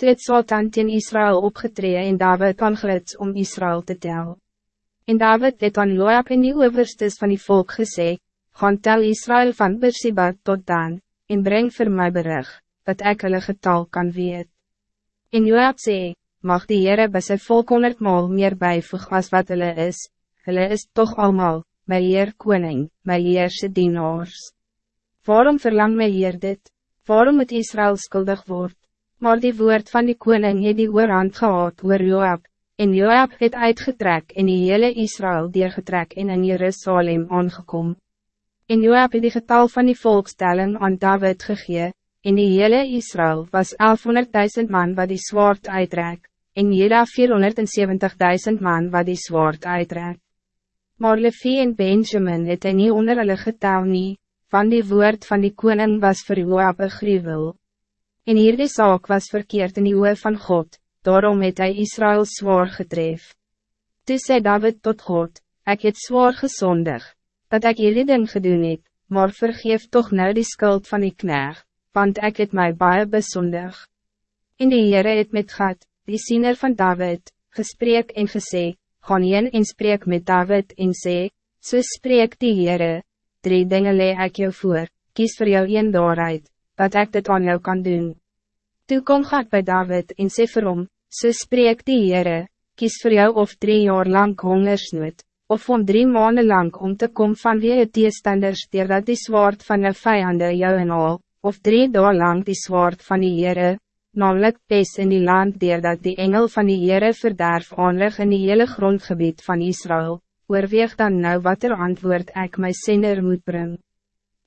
Toe het Satan teen Israël opgetree en David aangelits om Israël te tel. En David het aan Joab en die overstes van die volk gesê, gaan tel Israël van Beersheba tot Dan, en breng voor mij berig, dat ek hulle getal kan weet. En Joab sê, mag die Heere by sy volk honderdmaal meer bijvoeg as wat hulle is, hulle is toch allemaal, my Heer Koning, my Heerse dienaars. Waarom verlang my Heer dit? Waarom moet Israël skuldig worden? Maar die woord van die koning het die oorhand gehad oor Joab, en Joab het uitgetrek en die hele Israël deurgetrek en in Jerusalem aangekom. En Joab het die getal van die volkstelling aan David gegee, en die hele Israël was 1100.000 man wat die zwaard uittrek, en Jeda 470.000 man wat die zwaard uittrek. Maar Levi en Benjamin het hy nie onder hulle getal nie, van die woord van die koning was vir Joab een gruwel. En hierdie zaak was verkeerd in die oor van God, daarom het hij Israël zwaar getref. Toe sê David tot God, ik het zwaar gezondig, dat ik jullie ding gedoen het, maar vergeef toch nou die schuld van die knecht, want ik het mij baie besondig. In die Heere het met God, die siener van David, gesprek en gesê, gaan heen en spreek met David en sê, so spreek die Heere, drie dingen lee ek jou voor, kies voor jou een daaruit, dat ik dit aan jou kan doen. Toe kom God bij David en sê vir hom, so spreek die Heere, kies voor jou of drie jaar lang hongersnood, of om drie maanden lang om te komen van wie het teestanders dat die zwaard van de vijanden jou en al, of drie dagen lang die zwaard van die Heere, namelijk pes in die land dat die engel van die Heere verderf aanleg in die hele grondgebied van Israël, oorweeg dan nou wat er antwoord ik my sender moet brengen.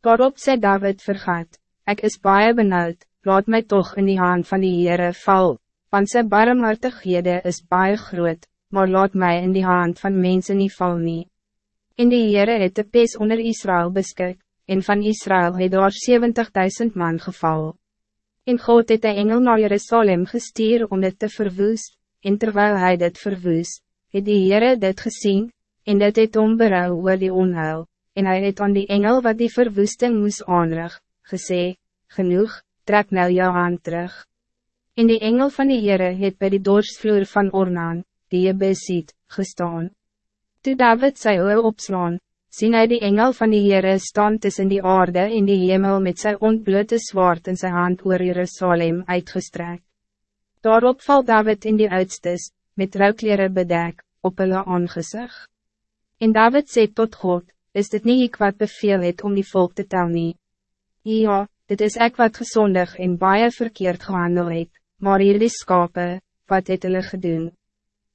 Daarop sê David vergaat, ik is baie benauwd, laat mij toch in die hand van die Heere val, want sy barmhartighede is baie groot, maar laat mij in die hand van mensen niet val nie. In die Heere het de pees onder Israël beskik, en van Israël het daar 70.000 man geval. En God het de engel naar Jerusalem gestuur om dit te verwoes, en terwijl hij dit verwoes, het die Heere dit gezien, en dit het omberouw oor die onheil, en hij het aan die engel wat die verwoesting moes aanrig, gesê, genoeg, trek nou jou hand terug. In die engel van die Heere het by die doorsvloer van Ornaan, die je besiet, gestaan. Toe David sy oor opslaan, sien hy die engel van die Heere staan tussen die aarde in die hemel met sy ontblote zwaard in sy hand oor Jerusalem uitgestrek. Daarop val David in die uitstes, met rouwkleren bedek, op hulle aangezicht. En David sê tot God, is dit niet ik wat beveel het om die volk te tel nie? Ja, dit is ek wat gezondig en baie verkeerd gehandel het, maar hier die skape, wat het hulle gedoen?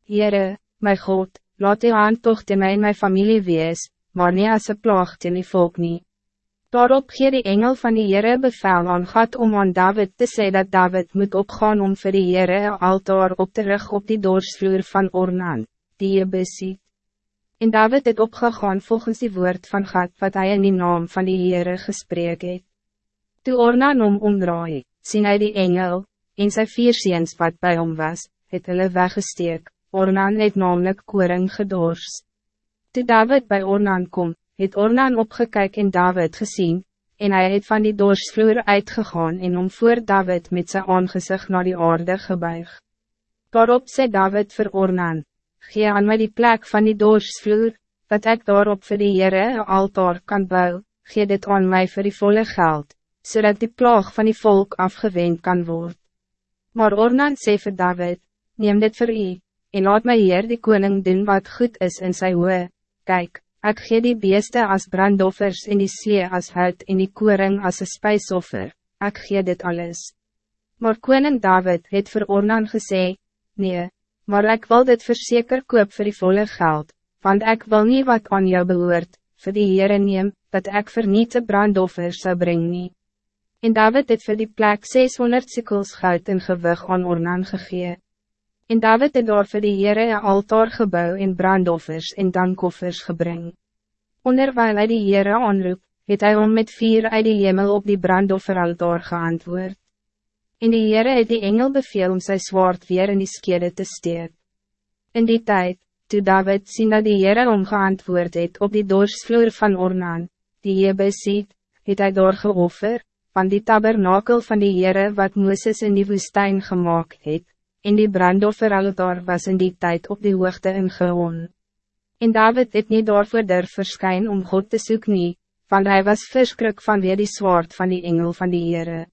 Heere, my God, laat die hand toch te my en my familie wees, maar nie as een plaag teen die volk nie. Daarop gee die engel van die Heere bevel aan God om aan David te sê dat David moet opgaan om vir die Heere een altaar op te rug op die doorsvloer van Ornan, die je besiet. En David het opgegaan volgens die woord van God wat hij in die naam van die Heere gesprek het. Toe Ornan om omdraai, sien hy die engel, en sy vier seens wat bij hom was, het hulle weggesteek, Ornan het namelijk koring gedors. Toe David bij Ornan kom, het Ornan opgekyk en David gezien, en hij het van die dorsvloer uitgegaan en om voor David met zijn aangezicht naar die aarde gebuig. Daarop sê David voor Ornan, gee aan mij die plek van die dorsvloer, dat ik daarop voor die Heere een altaar kan bouwen, gee dit aan mij voor die volle geld zodat die plaag van die volk afgewend kan worden. Maar Ornan sê vir David, neem dit voor u, en laat my Heer die koning doen wat goed is in sy hoe. Kijk, ik gee die beeste als brandoffers en die slee als hout en die koring als een spijsoffer, ik gee dit alles. Maar koning David het vir Ornan gesê, nee, maar ik wil dit verzeker koop voor die volle geld, want ik wil niet wat aan jou behoort, voor die Heere neem, dat ik verniete brandoffers zou brengen. En David het vir die plek 600 sikels goud in gewig aan Ornan gegee. En David het daar vir die Heere een altaar gebouw en brandoffers en dankoffers gebring. Onderwijl hy die Heere aanroep, het hy om met vier uit die hemel op die brandofferaltaar geantwoord. En die Heere het die engel beveel om sy zwaard weer in die skede te steek. In die tijd, toe David sien dat die Heere omgeantwoord het op die doorsvloer van Ornan, die Jebe ziet, het hy daar geoffer, van die tabernakel van die Heere wat Mooses in die woestijn gemaakt het, en die brandofferaltaar was in die tijd op die hoogte ingewoon. En David het niet daarvoor durf verskyn om God te soek nie, want hij was verskrik van weer die zwaard van die engel van die Heere.